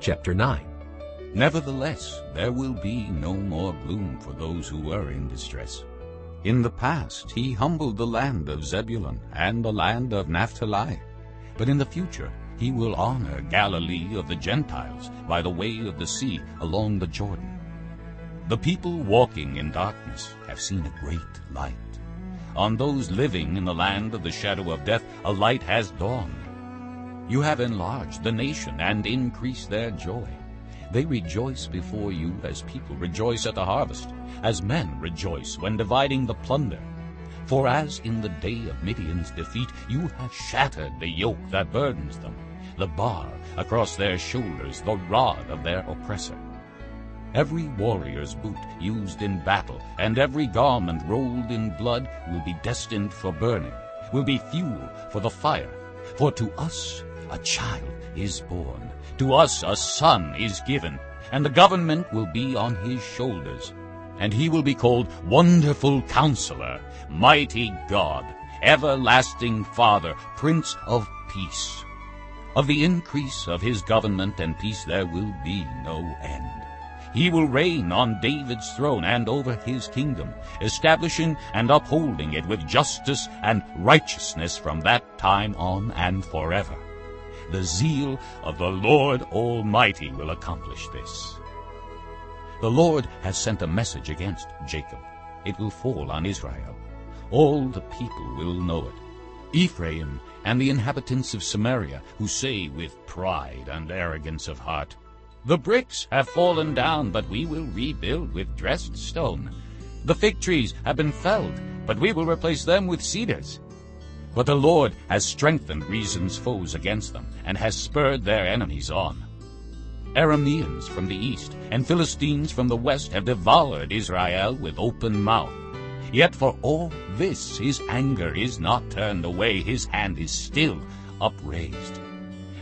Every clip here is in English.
chapter 9. Nevertheless, there will be no more gloom for those who were in distress. In the past he humbled the land of Zebulun and the land of Naphtali. But in the future he will honor Galilee of the Gentiles by the way of the sea along the Jordan. The people walking in darkness have seen a great light. On those living in the land of the shadow of death a light has dawned. You have enlarged the nation and increased their joy. They rejoice before you as people rejoice at the harvest, as men rejoice when dividing the plunder. For as in the day of Midian's defeat you have shattered the yoke that burdens them, the bar across their shoulders, the rod of their oppressor. Every warrior's boot used in battle and every garment rolled in blood will be destined for burning, will be fuel for the fire. For to us a child is born, to us a son is given, and the government will be on his shoulders. And he will be called Wonderful Counselor, Mighty God, Everlasting Father, Prince of Peace. Of the increase of his government and peace there will be no end. He will reign on David's throne and over his kingdom, establishing and upholding it with justice and righteousness from that time on and forever. The zeal of the Lord Almighty will accomplish this. The Lord has sent a message against Jacob. It will fall on Israel. All the people will know it. Ephraim and the inhabitants of Samaria, who say with pride and arrogance of heart, The bricks have fallen down, but we will rebuild with dressed stone. The fig trees have been felled, but we will replace them with cedars. But the Lord has strengthened Rezin's foes against them, and has spurred their enemies on. Arameans from the east and Philistines from the west have devoured Israel with open mouth. Yet for all this his anger is not turned away, his hand is still upraised.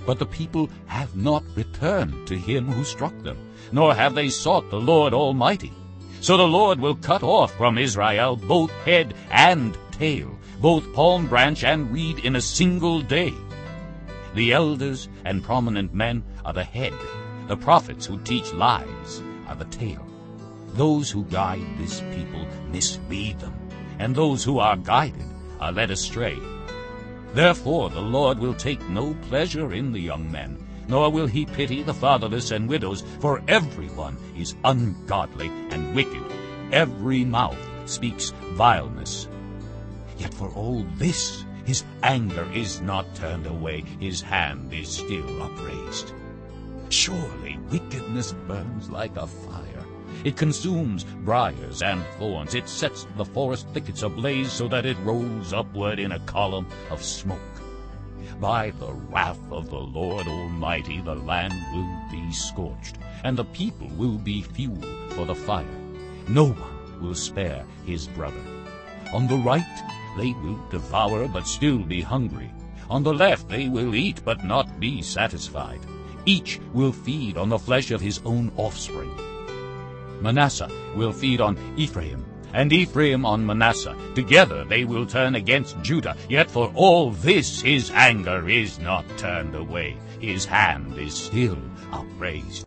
But the people have not returned to him who struck them, nor have they sought the Lord Almighty. So the Lord will cut off from Israel both head and tail, both palm branch and reed in a single day. The elders and prominent men are the head, the prophets who teach lies are the tail. Those who guide this people mislead them, and those who are guided are led astray. Therefore the Lord will take no pleasure in the young men, nor will he pity the fatherless and widows, for everyone is ungodly and wicked. Every mouth speaks vileness. Yet for all this his anger is not turned away, his hand is still upraised. Surely wickedness burns like a fire. It consumes briars and thorns. It sets the forest thickets ablaze so that it rolls upward in a column of smoke. By the wrath of the Lord Almighty the land will be scorched, and the people will be fuel for the fire. No one will spare his brother. On the right they will devour but still be hungry. On the left they will eat but not be satisfied. Each will feed on the flesh of his own offspring. Manasseh will feed on Ephraim, and Ephraim on Manasseh. Together they will turn against Judah. Yet for all this his anger is not turned away. His hand is still upraised.